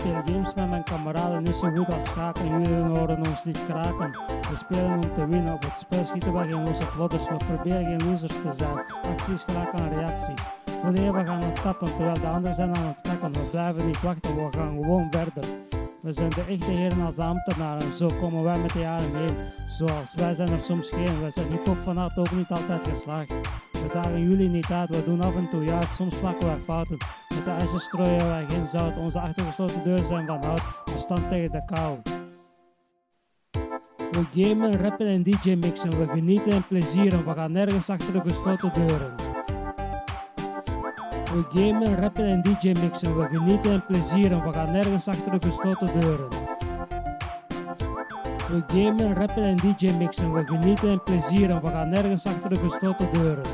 speel games met mijn kameraden niet zo goed als schaken. Jullie horen ons niet kraken. We spelen om te winnen. Op het spel schieten we geen losse vlodders. We proberen geen losers te zijn. Actie is gelijk aan reactie. Wanneer we gaan het tappen terwijl de anderen zijn aan het kakken. We blijven niet wachten, we gaan gewoon verder. We zijn de echte heren als ambtenaren. Zo komen wij met de jaren heen. Zoals wij zijn er soms geen. Wij zijn hip-hop vanuit ook niet altijd geslaagd. We dagen jullie niet uit, we doen af en toe juist. Soms maken wij fouten. Met de ijsjes strooien wij geen zout. Onze achtergesloten deuren zijn van hout. We staan tegen de kou. We gamen, rappen en DJ mixen. We genieten en plezieren. We gaan nergens achter de gesloten deuren. We gamen, rappen en DJ mixen. We genieten en plezieren. We gaan nergens achter de gesloten deuren. We gamen, rappen en DJ mixen. We genieten en plezieren. We gaan nergens achter de gesloten deuren.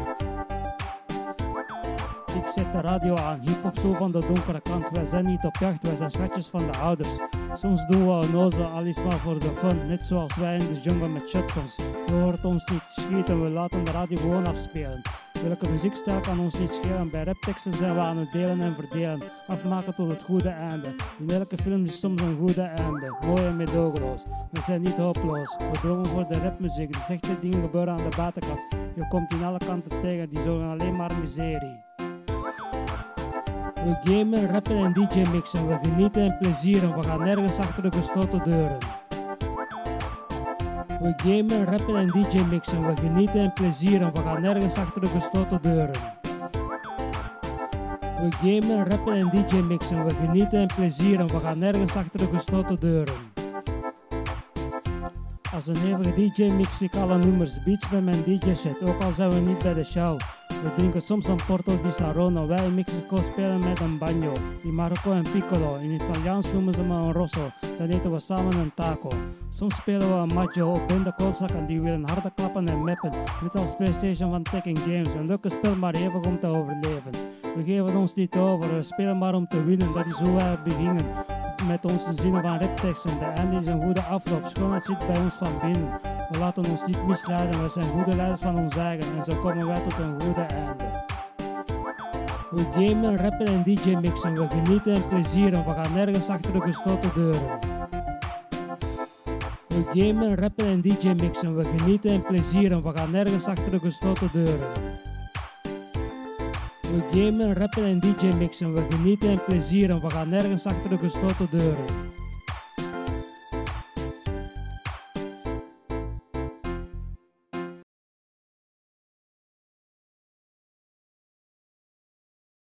Ik zet de radio aan, hip-hop zo van de donkere kant. Wij zijn niet op jacht, wij zijn schatjes van de ouders. Soms doen we een ozel, al is maar voor de fun. Net zoals wij in de jungle met shotguns. Je hoort ons niet schieten, we laten de radio gewoon afspelen. Welke muziekstijl kan ons niet schelen? Bij rapteksten zijn we aan het delen en verdelen. Afmaken tot het goede einde. In elke film is soms een goede einde. Mooi en medogeloos. We zijn niet hopeloos. We dromen voor de rapmuziek. De echte dingen gebeuren aan de buitenkant. Je komt in alle kanten tegen, die zorgen alleen maar miserie. We gamen, rappen en DJ mixen. We genieten en plezieren. We gaan nergens achter de gesloten deuren. We gamen, rappen en DJ mixen. We genieten en plezieren. We gaan nergens achter de gesloten deuren. We gamen, rappen en DJ mixen. We genieten en plezieren. We gaan nergens achter de gesloten deuren. Als een hevige DJ mix ik alle nummers, beats met mijn DJ set, ook al zijn we niet bij de show. We drinken soms een Porto di Sarono, wij in Mexico spelen met een bagno, in Marokko een piccolo, in Italiaans noemen ze me een rosso, dan eten we samen een taco. Soms spelen we een maggio op de koolzakken die willen harde klappen en meppen, net als Playstation van Tekken Games, een leuke spel maar even om te overleven. We geven ons niet over, we spelen maar om te winnen, dat is hoe wij beginnen met onze zinnen van rapteksten. De einde is een goede afloop, schoonheid zit bij ons van binnen. We laten ons niet misleiden, we zijn goede leiders van ons eigen en zo komen wij tot een goede einde. We gamen, rappen en DJ mixen, we genieten en plezieren, we gaan nergens achter de gesloten deuren. We gamen, rappen en DJ mixen, we genieten en plezieren, we gaan nergens achter de gesloten deuren. We gamen, rappen en DJ mixen, we genieten en plezieren, we gaan nergens achter de gesloten deuren.